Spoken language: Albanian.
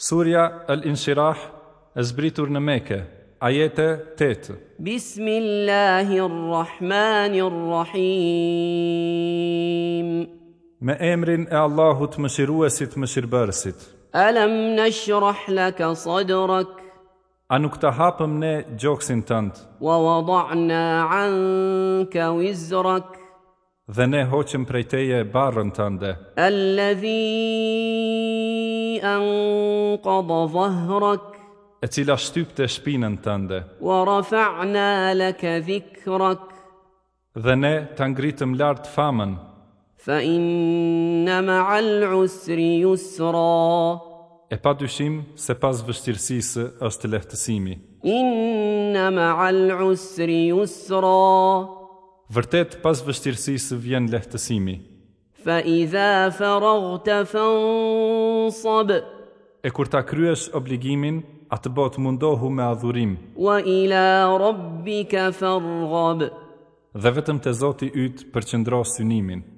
Surja Al-Inshirah e zbritur në meke, ajete 8. Bismillahirrahmanirrahim. Me emrin e Allahut më shiruesit më shirbërësit. Alam në shirah laka sadrak. A nuk të hapëm ne gjokësin tëndë? Wa wadahna anka wizrak. Dhe ne hoqëm prej teje barën të ndë Allëdhi anqadë e cila shtyp të shpinën të ndë, dhe ne të ngritëm lartë famën, fa inna ma al usri usra, e pa dyshim se pas vështirësisë është lehtësimi, inna ma al usri usra, Vërtet pas vështirësisë vjen lehtësimi. Fa idha faraghta fansab. E kur ta kryesh obligimin, atë bot mundohu me adhurim. Wa ila rabbika farghab. Dhe vetëm te Zoti yt përqendro synimin.